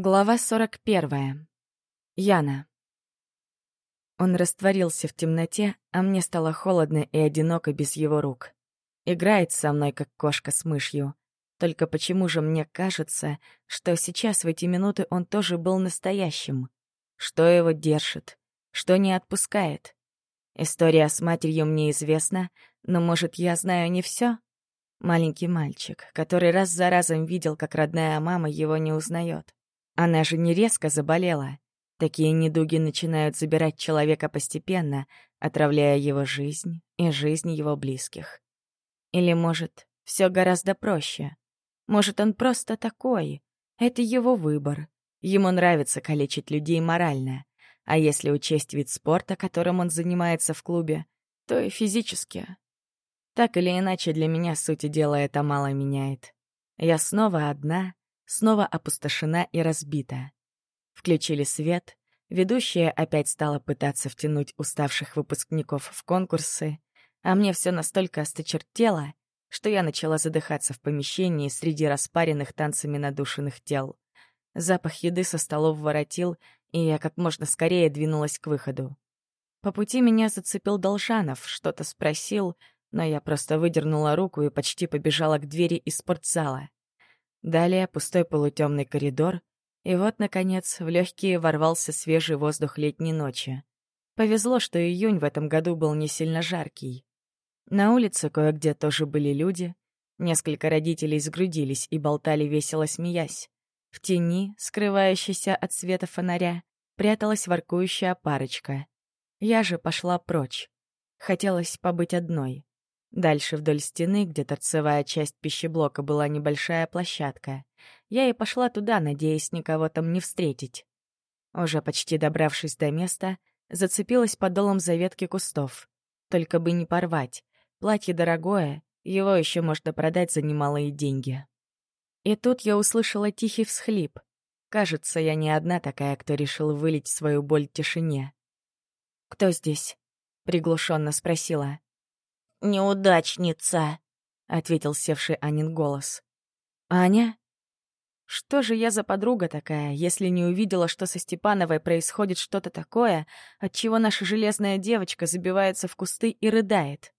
Глава 41. Яна. Он растворился в темноте, а мне стало холодно и одиноко без его рук. Играет со мной, как кошка с мышью. Только почему же мне кажется, что сейчас в эти минуты он тоже был настоящим? Что его держит? Что не отпускает? История с матерью мне известна, но, может, я знаю не все? Маленький мальчик, который раз за разом видел, как родная мама его не узнает. Она же не резко заболела. Такие недуги начинают забирать человека постепенно, отравляя его жизнь и жизнь его близких. Или, может, все гораздо проще. Может, он просто такой. Это его выбор. Ему нравится калечить людей морально. А если учесть вид спорта, которым он занимается в клубе, то и физически. Так или иначе, для меня сути дела это мало меняет. Я снова одна, снова опустошена и разбита. Включили свет, ведущая опять стала пытаться втянуть уставших выпускников в конкурсы, а мне все настолько осточертело, что я начала задыхаться в помещении среди распаренных танцами надушенных тел. Запах еды со столов воротил, и я как можно скорее двинулась к выходу. По пути меня зацепил Должанов, что-то спросил, но я просто выдернула руку и почти побежала к двери из спортзала. Далее пустой полутемный коридор, и вот, наконец, в легкие ворвался свежий воздух летней ночи. Повезло, что июнь в этом году был не сильно жаркий. На улице кое-где тоже были люди. Несколько родителей сгрудились и болтали весело смеясь. В тени, скрывающейся от света фонаря, пряталась воркующая парочка. Я же пошла прочь. Хотелось побыть одной. Дальше вдоль стены, где торцевая часть пищеблока была небольшая площадка. Я и пошла туда, надеясь никого там не встретить. Уже почти добравшись до места, зацепилась подолом за ветки кустов. Только бы не порвать. Платье дорогое, его еще можно продать за немалые деньги. И тут я услышала тихий всхлип. Кажется, я не одна такая, кто решил вылить свою боль тишине. «Кто здесь?» — приглушенно спросила неудачница», — ответил севший Анин голос. «Аня? Что же я за подруга такая, если не увидела, что со Степановой происходит что-то такое, от чего наша железная девочка забивается в кусты и рыдает?»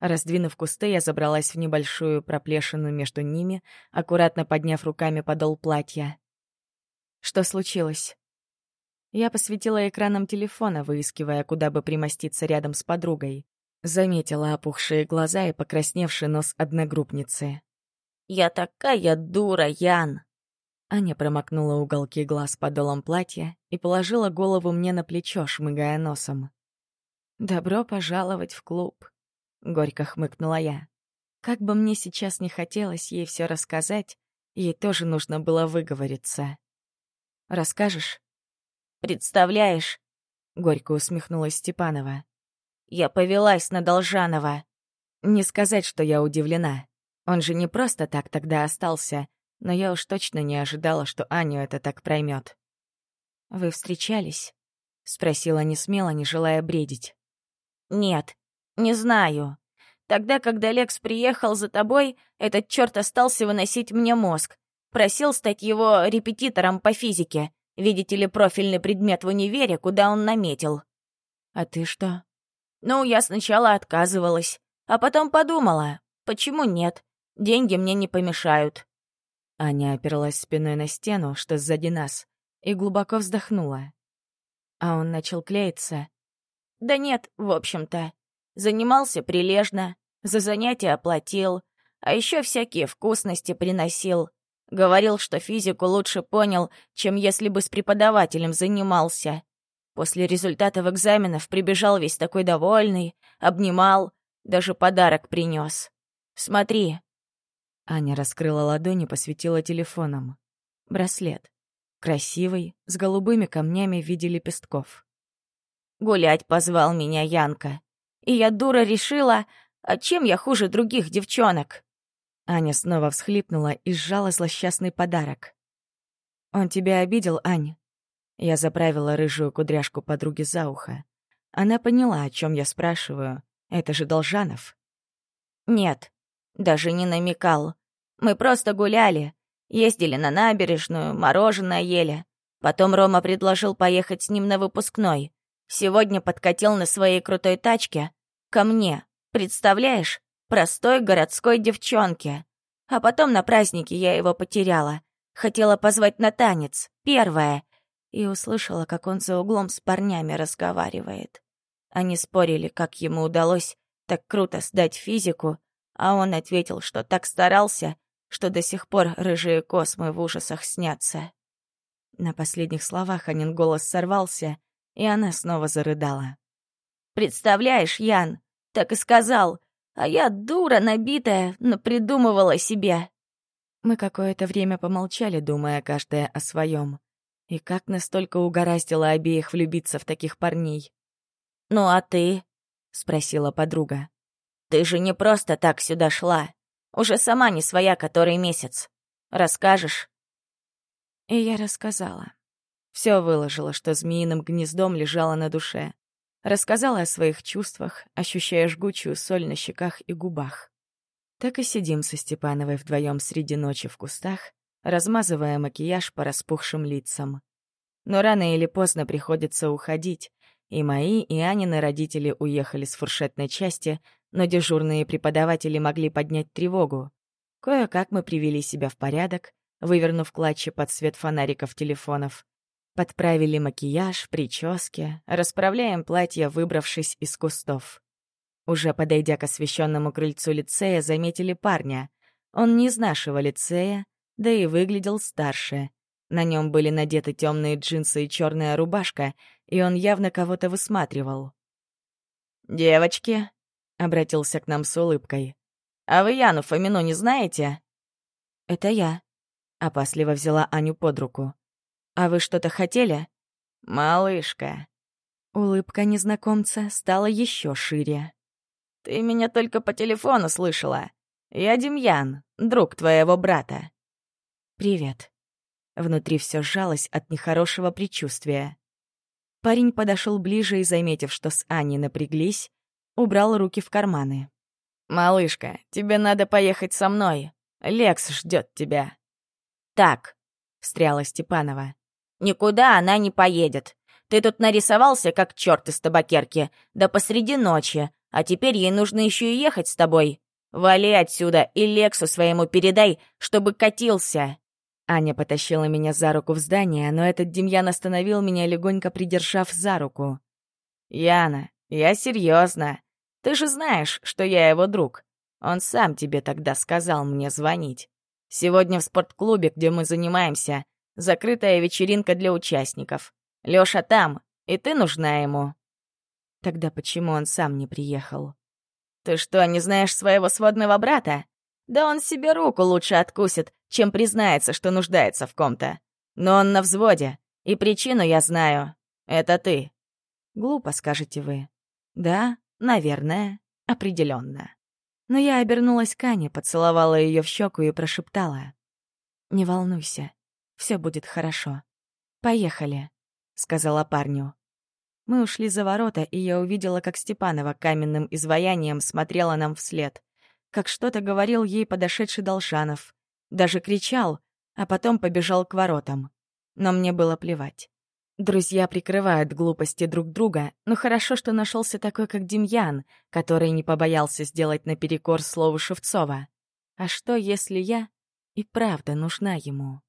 Раздвинув кусты, я забралась в небольшую проплешину между ними, аккуратно подняв руками подол платья. «Что случилось?» Я посветила экраном телефона, выискивая, куда бы примоститься рядом с подругой. Заметила опухшие глаза и покрасневший нос одногруппницы. «Я такая дура, Ян!» Аня промокнула уголки глаз подолом платья и положила голову мне на плечо, шмыгая носом. «Добро пожаловать в клуб», — горько хмыкнула я. Как бы мне сейчас не хотелось ей все рассказать, ей тоже нужно было выговориться. «Расскажешь?» «Представляешь?» — горько усмехнулась Степанова. Я повелась на Должанова. Не сказать, что я удивлена. Он же не просто так тогда остался, но я уж точно не ожидала, что Аню это так проймет. «Вы встречались?» — спросила не смело, не желая бредить. «Нет, не знаю. Тогда, когда Лекс приехал за тобой, этот черт остался выносить мне мозг. Просил стать его репетитором по физике. Видите ли, профильный предмет в универе, куда он наметил. А ты что? Ну, я сначала отказывалась, а потом подумала, почему нет? Деньги мне не помешают. Аня оперлась спиной на стену, что сзади нас, и глубоко вздохнула. А он начал клеиться. Да нет, в общем-то. Занимался прилежно, за занятия оплатил, а еще всякие вкусности приносил. Говорил, что физику лучше понял, чем если бы с преподавателем занимался. После результатов экзаменов прибежал весь такой довольный, обнимал, даже подарок принес. Смотри. Аня раскрыла ладони, посветила телефоном. Браслет. Красивый, с голубыми камнями в виде лепестков. Гулять позвал меня Янка. И я, дура, решила, а чем я хуже других девчонок? Аня снова всхлипнула и сжала злосчастный подарок. «Он тебя обидел, Ань?» Я заправила рыжую кудряшку подруги за ухо. Она поняла, о чем я спрашиваю. Это же Должанов. «Нет, даже не намекал. Мы просто гуляли. Ездили на набережную, мороженое ели. Потом Рома предложил поехать с ним на выпускной. Сегодня подкатил на своей крутой тачке ко мне. Представляешь? Простой городской девчонке. А потом на празднике я его потеряла. Хотела позвать на танец. Первое. И услышала, как он за углом с парнями разговаривает. Они спорили, как ему удалось так круто сдать физику, а он ответил, что так старался, что до сих пор рыжие космы в ужасах снятся. На последних словах Анин голос сорвался, и она снова зарыдала. «Представляешь, Ян, так и сказал, а я дура набитая, но придумывала себе». Мы какое-то время помолчали, думая каждая о своем. И как настолько угораздило обеих влюбиться в таких парней. «Ну а ты?» — спросила подруга. «Ты же не просто так сюда шла. Уже сама не своя который месяц. Расскажешь?» И я рассказала. Все выложила, что змеиным гнездом лежала на душе. Рассказала о своих чувствах, ощущая жгучую соль на щеках и губах. Так и сидим со Степановой вдвоем среди ночи в кустах, размазывая макияж по распухшим лицам. Но рано или поздно приходится уходить, и мои, и Анины родители уехали с фуршетной части, но дежурные преподаватели могли поднять тревогу. Кое-как мы привели себя в порядок, вывернув клатчи под свет фонариков телефонов. Подправили макияж, прически, расправляем платья, выбравшись из кустов. Уже подойдя к освещенному крыльцу лицея, заметили парня. Он не из нашего лицея, да и выглядел старше. На нем были надеты темные джинсы и черная рубашка, и он явно кого-то высматривал. «Девочки», обратился к нам с улыбкой. «А вы Яну Фомину не знаете?» «Это я», — опасливо взяла Аню под руку. «А вы что-то хотели?» «Малышка». Улыбка незнакомца стала еще шире. «Ты меня только по телефону слышала. Я Демьян, друг твоего брата». «Привет». Внутри все сжалось от нехорошего предчувствия. Парень подошел ближе и, заметив, что с Аней напряглись, убрал руки в карманы. «Малышка, тебе надо поехать со мной. Лекс ждет тебя». «Так», — встряла Степанова. «Никуда она не поедет. Ты тут нарисовался, как черт из табакерки, да посреди ночи, а теперь ей нужно еще и ехать с тобой. Вали отсюда и Лексу своему передай, чтобы катился». Аня потащила меня за руку в здание, но этот Демьян остановил меня, легонько придержав за руку. «Яна, я серьезно. Ты же знаешь, что я его друг. Он сам тебе тогда сказал мне звонить. Сегодня в спортклубе, где мы занимаемся, закрытая вечеринка для участников. Лёша там, и ты нужна ему. Тогда почему он сам не приехал? Ты что, не знаешь своего сводного брата? Да он себе руку лучше откусит, чем признается, что нуждается в ком-то. Но он на взводе, и причину я знаю. Это ты. Глупо, скажете вы. Да, Наверное, определенно. Но я обернулась к Ане, поцеловала ее в щеку и прошептала. «Не волнуйся, все будет хорошо. Поехали», — сказала парню. Мы ушли за ворота, и я увидела, как Степанова каменным изваянием смотрела нам вслед, как что-то говорил ей подошедший Долшанов. Даже кричал, а потом побежал к воротам. Но мне было плевать. Друзья прикрывают глупости друг друга, но хорошо, что нашелся такой, как Демьян, который не побоялся сделать наперекор слову Шевцова. А что, если я и правда нужна ему?